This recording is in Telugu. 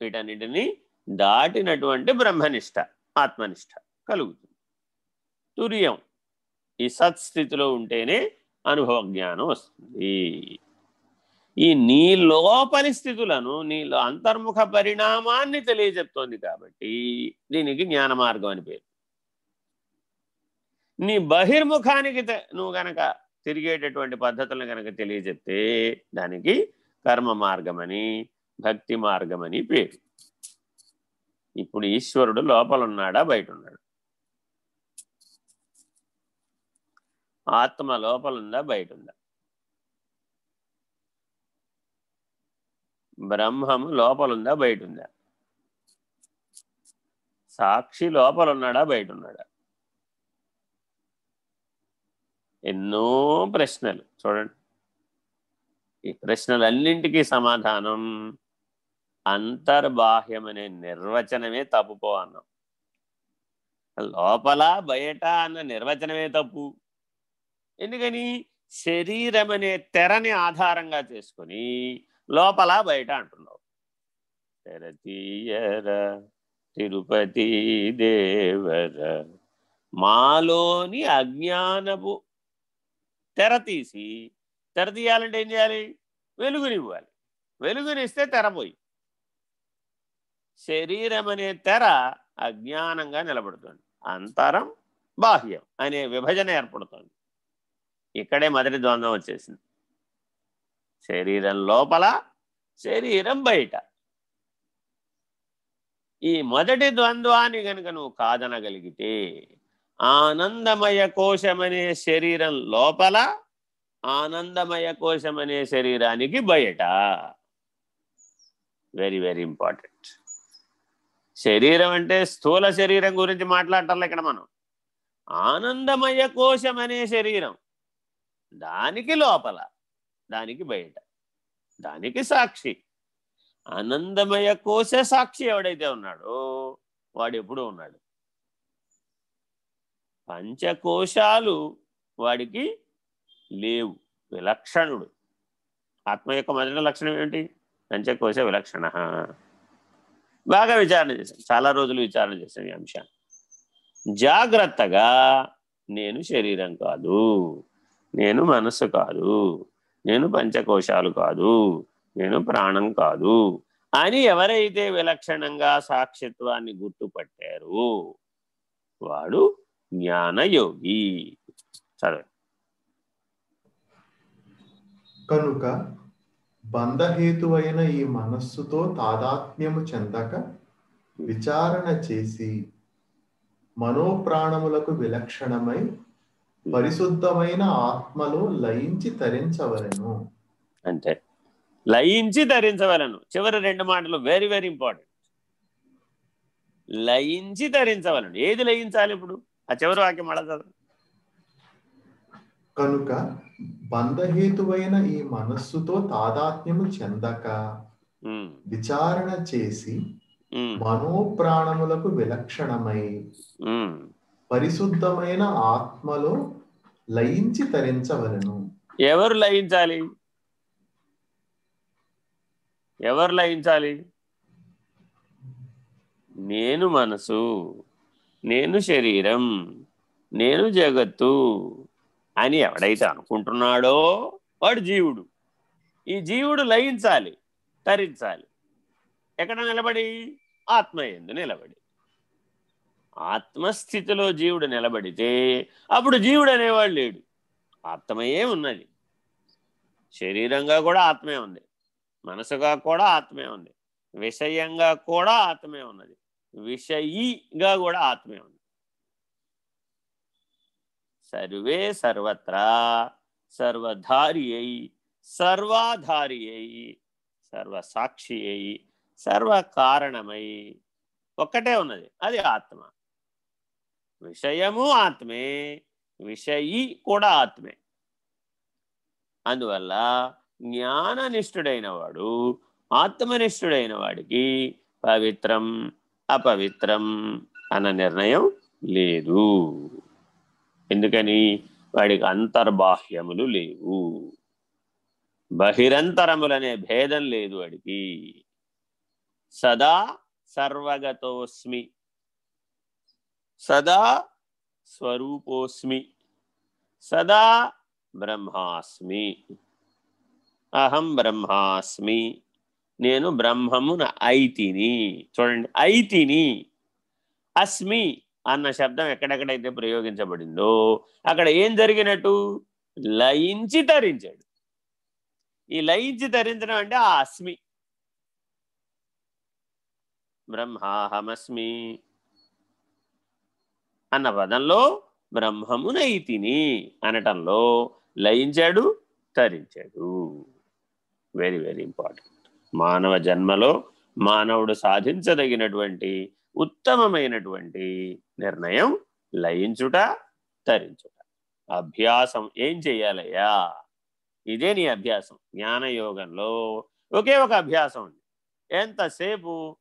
వీటన్నిటిని దాటినటువంటి బ్రహ్మనిష్ట ఆత్మనిష్ట కలుగుతుంది. తుర్యం ఈ సత్స్థితిలో ఉంటేనే అనుభవ జ్ఞానం వస్తుంది. ఈ నీ లోపలి స్థితులను నీలో అంతర్ముఖ పరిణామాన్ని తెలియజెప్తోంది కాబట్టి దీనికి జ్ఞాన మార్గం అని పేరు. నీ బహిర్ముఖానికి నువ్వు గనక తిరిగేటటువంటి పద్ధతులను కనుక తెలియజెప్తే దానికి కర్మ మార్గమని భక్తి మార్గమని పేరు. ఇప్పుడు ఈశ్వరుడు లోపలున్నాడా? బయట ఉన్నాడు ఆత్మ లోపలుందా? బయట ఉందా బ్రహ్మము లోపలుందా? బయట ఉందా సాక్షి లోపలున్నాడా? బయట ఉన్నాడా ఎన్నో ప్రశ్నలు. చూడండి. ఈ ప్రశ్నలన్నింటికీ సమాధానం. అంతర్బాహ్యమనే నిర్వచనమే తప్పుపో అన్నాం. లోపల బయట అన్న నిర్వచనమే తప్పు. ఎందుకని? శరీరం అనే తెరని ఆధారంగా చేసుకొని లోపల బయట అంటున్నావు. తెరతీయర తిరుపతి దేవర మాలోని అజ్ఞానపు తెర తీసి తెర తీయాలంటే ఏం చేయాలి? వెలుగునివ్వాలి. వెలుగునిస్తే తెరపోయి శరీరం అనే తెర అజ్ఞానంగా నిలబడుతుంది. అంతరం బాహ్యం అనే విభజన ఏర్పడుతుంది. ఇక్కడే మొదటి ద్వంద్వం వచ్చేసింది. శరీరం లోపల శరీరం బయట. ఈ మొదటి ద్వంద్వాన్ని గనుక నువ్వు కాదనగలిగితే ఆనందమయ కోశమనే శరీరం లోపల ఆనందమయ కోశమనే శరీరానికి బయట. వెరీ వెరీ ఇంపార్టెంట్ శరీరం అంటే స్థూల శరీరం గురించి మాట్లాడటం ఇక్కడ మనం. ఆనందమయ కోశం అనే శరీరం. దానికి లోపల దానికి బయట దానికి సాక్షి. ఆనందమయ కోశ సాక్షి ఎవడైతే ఉన్నాడో వాడు ఎప్పుడు ఉన్నాడు. పంచకోశాలు వాడికి లేవు విలక్షణుడు. ఆత్మ యొక్క మొదటి లక్షణం ఏమిటి? పంచకోశ విలక్షణ. బాగా విచారణ చేశాను చాలా రోజులు విచారణ చేశాను ఈ అంశాన్ని. జాగ్రత్తగా నేను శరీరం కాదు నేను మనస్సు కాదు నేను పంచకోశాలు కాదు నేను ప్రాణం కాదు అని ఎవరైతే విలక్షణంగా సాక్షిత్వాన్ని గుర్తుపట్టారు వాడు జ్ఞానయోగి. చదవండి. కనుక బంధహేతువైన ఈ మనస్సుతో తాదాత్మ్యము చెందక విచారణ చేసి మనోప్రాణములకు విలక్షణమై పరిశుద్ధమైన ఆత్మలో లయించి తరించవలను అంతే. లయించి ధరించవలను. చివరి రెండు మాటలు వెరీ వెరీ ఇంపార్టెంట్ లయించి ధరించవలను. ఏది లయించాలి ఇప్పుడు? ఆ చివరి వాక్యం మళ్ళా కనుక బంధహేతువైన ఈ మనస్సుతో తాదాత్మ్యము చెందక విచారణ చేసి మనోప్రాణములకు విలక్షణమై. పరిశుద్ధమైన ఆత్మలో లయించి తరించవలను. ఎవరు లయించాలి? ఎవరు లయించాలి? నేను మనసు నేను శరీరం నేను జగత్తు అని ఎవడైతే అనుకుంటున్నాడో వాడు జీవుడు. ఈ జీవుడు లయించాలి తరించాలి. ఎక్కడ నిలబడి? ఆత్మ ఎందు నిలబడి. ఆత్మస్థితిలో జీవుడు నిలబడితే అప్పుడు జీవుడు అనేవాడు లేడు. ఆత్మయే ఉన్నది? శరీరంగా కూడా ఆత్మే ఉంది. మనసుగా కూడా ఆత్మే ఉంది. విషయంగా కూడా ఆత్మే ఉన్నది. విషయిగా కూడా ఆత్మే ఉంది. సర్వే సర్వత్రా సర్వధారి అయి సర్వాధారి అయి సర్వసాక్షి అయి సర్వకారణమై. ఒక్కటే ఉన్నది అది ఆత్మ. విషయము ఆత్మే విషయి కూడా ఆత్మే. అందువల్ల జ్ఞాననిష్ఠుడైన వాడు ఆత్మనిష్ఠుడైన వాడికి పవిత్రం అపవిత్రం అన్న నిర్ణయం లేదు. ఎందుకని? వాడికి అంతర్బాహ్యములు లేవు. బహిరంతరములనే భేదం లేదు వాడికి. సదా సర్వగతోస్మి. సదా స్వరూపోస్మి. సదా బ్రహ్మాస్మి. అహం బ్రహ్మాస్మి. నేను బ్రహ్మమున ఐతిని చూడండి ఐతిని అస్మి. అన్న శబ్దం ఎక్కడెక్కడైతే ప్రయోగించబడిందో అక్కడ ఏం జరిగినట్టు? లయించి తరించాడు. ఈ లయించి తరించడం అంటే ఆ అస్మి. బ్రహ్మాహమస్మి అన్న పదంలో బ్రహ్మమునైతిని అనటంలో లయించాడు తరించాడు. వెరీ వెరీ ఇంపార్టెంట్ మానవ జన్మలో మానవుడు సాధించదగినటువంటి ఉత్తమమైనటువంటి నిర్ణయం లయించుట తరించుట. అభ్యాసం ఏం చేయాలయ్యా? ఇదే నీ అభ్యాసం. జ్ఞానయోగంలో ఒకే ఒక అభ్యాసం ఉంది. ఎంతసేపు